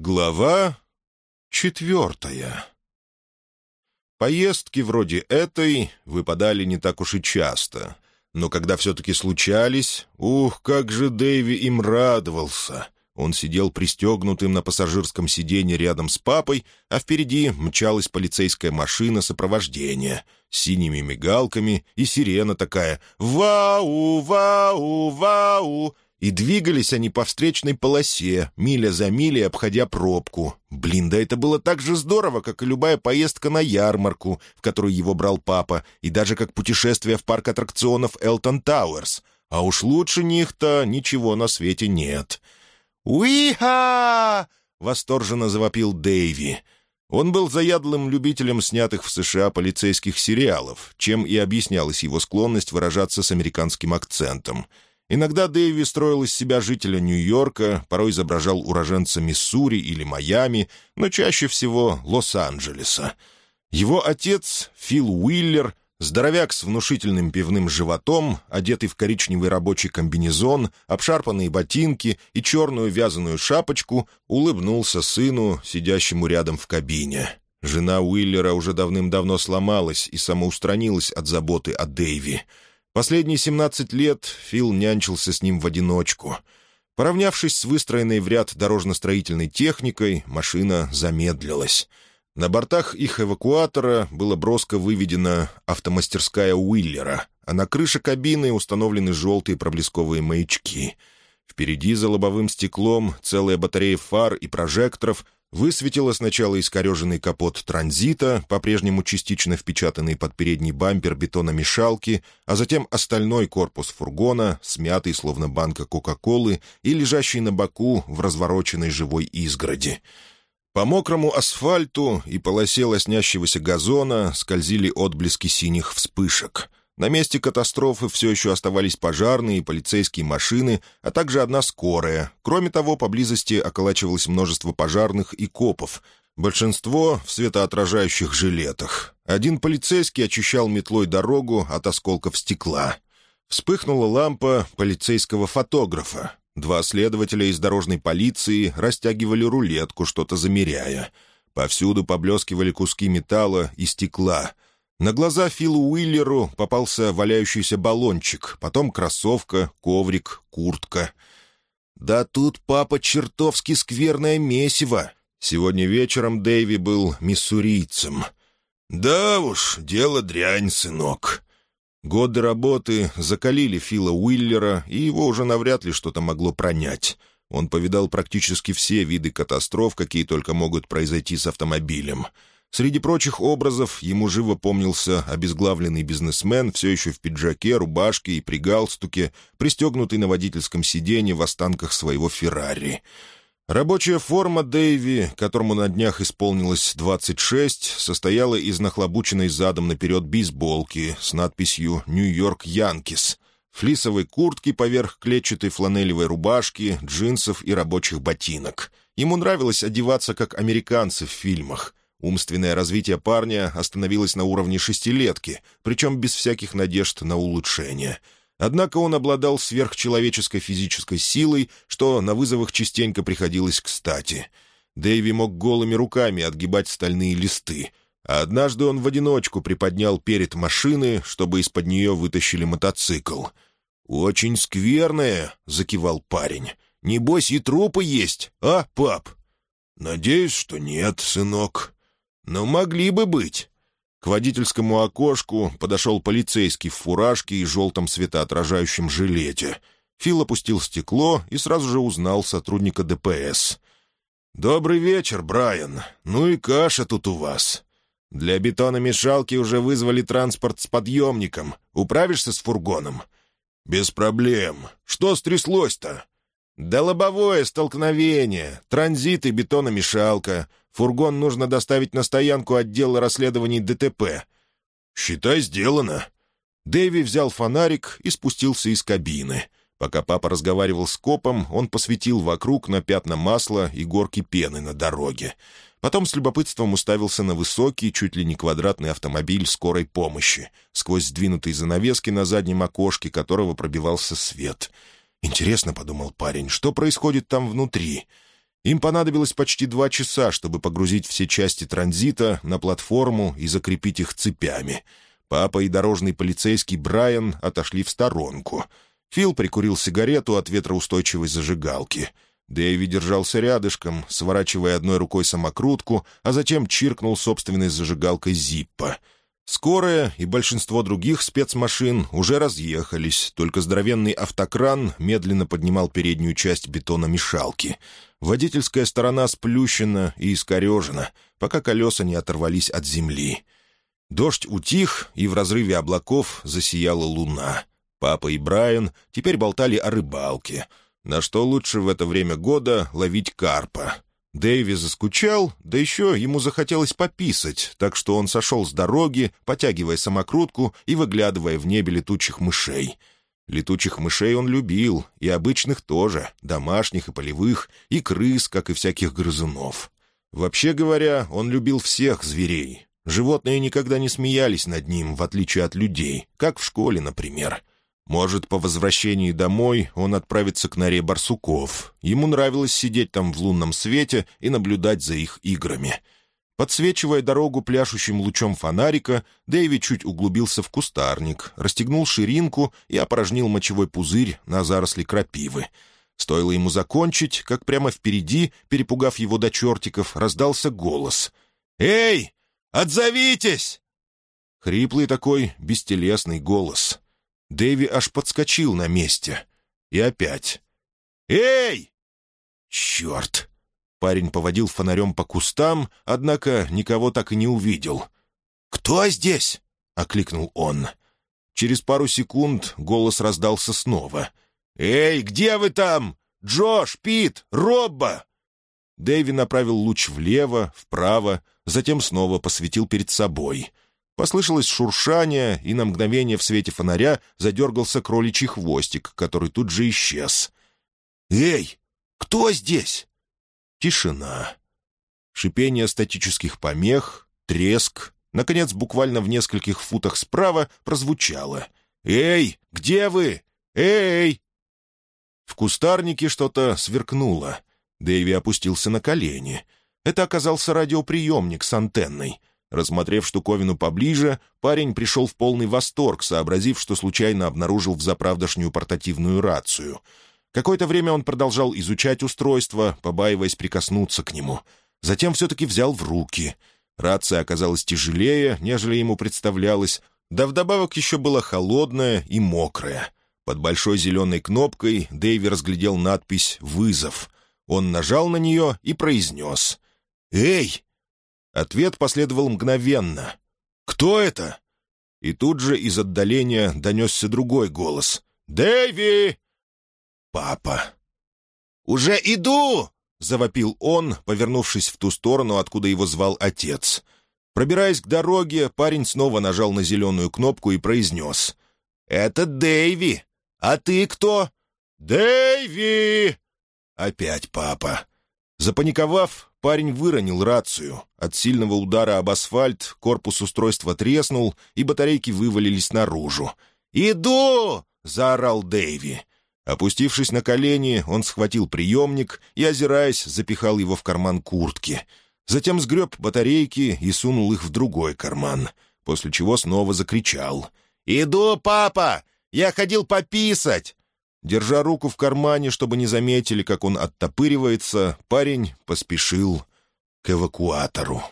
Глава четвертая Поездки вроде этой выпадали не так уж и часто, но когда все-таки случались, ух, как же Дэйви им радовался! Он сидел пристегнутым на пассажирском сиденье рядом с папой, а впереди мчалась полицейская машина сопровождения с синими мигалками и сирена такая «Вау! Вау! Вау!» И двигались они по встречной полосе, миля за милей, обходя пробку. Блин, да это было так же здорово, как и любая поездка на ярмарку, в которую его брал папа, и даже как путешествие в парк аттракционов Элтон Тауэрс. А уж лучше них-то ничего на свете нет. «Уиха!» — восторженно завопил Дэйви. Он был заядлым любителем снятых в США полицейских сериалов, чем и объяснялась его склонность выражаться с американским акцентом — Иногда Дэйви строил из себя жителя Нью-Йорка, порой изображал уроженца Миссури или Майами, но чаще всего Лос-Анджелеса. Его отец, Фил Уиллер, здоровяк с внушительным пивным животом, одетый в коричневый рабочий комбинезон, обшарпанные ботинки и черную вязаную шапочку, улыбнулся сыну, сидящему рядом в кабине. Жена Уиллера уже давным-давно сломалась и самоустранилась от заботы о Дэйви — Последние 17 лет Фил нянчился с ним в одиночку. Поравнявшись с выстроенной в ряд дорожно-строительной техникой, машина замедлилась. На бортах их эвакуатора было броско выведена автомастерская Уиллера, а на крыше кабины установлены желтые проблесковые маячки. Впереди за лобовым стеклом целая батарея фар и прожекторов — Высветила сначала искореженный капот транзита, по-прежнему частично впечатанный под передний бампер бетономешалки, а затем остальной корпус фургона, смятый, словно банка Кока-Колы, и лежащий на боку в развороченной живой изгороди. По мокрому асфальту и полосе лоснящегося газона скользили отблески синих вспышек. На месте катастрофы все еще оставались пожарные и полицейские машины, а также одна скорая. Кроме того, поблизости околачивалось множество пожарных и копов, большинство в светоотражающих жилетах. Один полицейский очищал метлой дорогу от осколков стекла. Вспыхнула лампа полицейского фотографа. Два следователя из дорожной полиции растягивали рулетку, что-то замеряя. Повсюду поблескивали куски металла и стекла — на глаза Филу Уиллеру попался валяющийся баллончик, потом кроссовка, коврик, куртка. «Да тут папа чертовски скверное месиво!» Сегодня вечером Дэйви был миссурийцем. «Да уж, дело дрянь, сынок». Годы работы закалили Фила Уиллера, и его уже навряд ли что-то могло пронять. Он повидал практически все виды катастроф, какие только могут произойти с автомобилем — Среди прочих образов ему живо помнился обезглавленный бизнесмен, все еще в пиджаке, рубашке и при галстуке, пристегнутый на водительском сиденье в останках своего «Феррари». Рабочая форма Дэйви, которому на днях исполнилось 26, состояла из нахлобученной задом наперед бейсболки с надписью «Нью-Йорк Янкис», флисовой куртки поверх клетчатой фланелевой рубашки, джинсов и рабочих ботинок. Ему нравилось одеваться, как американцы в фильмах. Умственное развитие парня остановилось на уровне шестилетки, причем без всяких надежд на улучшение. Однако он обладал сверхчеловеческой физической силой, что на вызовах частенько приходилось кстати. Дэйви мог голыми руками отгибать стальные листы, а однажды он в одиночку приподнял перед машины, чтобы из-под нее вытащили мотоцикл. «Очень скверное», — закивал парень. «Небось и трупы есть, а, пап?» «Надеюсь, что нет, сынок», но могли бы быть. К водительскому окошку подошел полицейский в фуражке и желтом светоотражающем жилете. Фил опустил стекло и сразу же узнал сотрудника ДПС. «Добрый вечер, Брайан. Ну и каша тут у вас. Для бетономешалки уже вызвали транспорт с подъемником. Управишься с фургоном?» «Без проблем. Что стряслось-то?» «Да лобовое столкновение, транзит и бетономешалка. Фургон нужно доставить на стоянку отдела расследований ДТП». «Считай, сделано». Дэви взял фонарик и спустился из кабины. Пока папа разговаривал с копом, он посветил вокруг на пятна масла и горки пены на дороге. Потом с любопытством уставился на высокий, чуть ли не квадратный автомобиль скорой помощи, сквозь сдвинутые занавески на заднем окошке которого пробивался свет — «Интересно», — подумал парень, — «что происходит там внутри?» Им понадобилось почти два часа, чтобы погрузить все части транзита на платформу и закрепить их цепями. Папа и дорожный полицейский Брайан отошли в сторонку. Фил прикурил сигарету от ветроустойчивой зажигалки. Дэйви держался рядышком, сворачивая одной рукой самокрутку, а затем чиркнул собственной зажигалкой Зиппа — Скорая и большинство других спецмашин уже разъехались, только здоровенный автокран медленно поднимал переднюю часть бетономешалки. Водительская сторона сплющена и искорежена, пока колеса не оторвались от земли. Дождь утих, и в разрыве облаков засияла луна. Папа и Брайан теперь болтали о рыбалке. На что лучше в это время года ловить карпа. Дэйви заскучал, да еще ему захотелось пописать, так что он сошел с дороги, потягивая самокрутку и выглядывая в небе летучих мышей. Летучих мышей он любил, и обычных тоже, домашних и полевых, и крыс, как и всяких грызунов. Вообще говоря, он любил всех зверей. Животные никогда не смеялись над ним, в отличие от людей, как в школе, например. Может, по возвращении домой он отправится к норе барсуков. Ему нравилось сидеть там в лунном свете и наблюдать за их играми. Подсвечивая дорогу пляшущим лучом фонарика, Дэйви чуть углубился в кустарник, расстегнул ширинку и опорожнил мочевой пузырь на заросли крапивы. Стоило ему закончить, как прямо впереди, перепугав его до чертиков, раздался голос. «Эй, отзовитесь!» Хриплый такой, бестелесный голос — Дэви аж подскочил на месте. И опять. «Эй!» «Черт!» Парень поводил фонарем по кустам, однако никого так и не увидел. «Кто здесь?» — окликнул он. Через пару секунд голос раздался снова. «Эй, где вы там? Джош, Пит, Робба!» Дэви направил луч влево, вправо, затем снова посветил перед собой — Послышалось шуршание, и на мгновение в свете фонаря задергался кроличий хвостик, который тут же исчез. «Эй, кто здесь?» Тишина. Шипение статических помех, треск. Наконец, буквально в нескольких футах справа прозвучало. «Эй, где вы? Эй!» В кустарнике что-то сверкнуло. Дэйви опустился на колени. Это оказался радиоприемник с антенной. Рассмотрев штуковину поближе, парень пришел в полный восторг, сообразив, что случайно обнаружил взаправдошнюю портативную рацию. Какое-то время он продолжал изучать устройство, побаиваясь прикоснуться к нему. Затем все-таки взял в руки. Рация оказалась тяжелее, нежели ему представлялось, да вдобавок еще была холодная и мокрая. Под большой зеленой кнопкой Дэйви разглядел надпись «Вызов». Он нажал на нее и произнес «Эй!» Ответ последовал мгновенно. «Кто это?» И тут же из отдаления донесся другой голос. «Дэви!» «Папа!» «Уже иду!» — завопил он, повернувшись в ту сторону, откуда его звал отец. Пробираясь к дороге, парень снова нажал на зеленую кнопку и произнес. «Это Дэйви! А ты кто?» «Дэйви!» Опять папа. Запаниковав, парень выронил рацию. От сильного удара об асфальт корпус устройства треснул, и батарейки вывалились наружу. «Иду!» — заорал Дэйви. Опустившись на колени, он схватил приемник и, озираясь, запихал его в карман куртки. Затем сгреб батарейки и сунул их в другой карман, после чего снова закричал. «Иду, папа! Я ходил пописать!» Держа руку в кармане, чтобы не заметили, как он оттопыривается, парень поспешил к эвакуатору.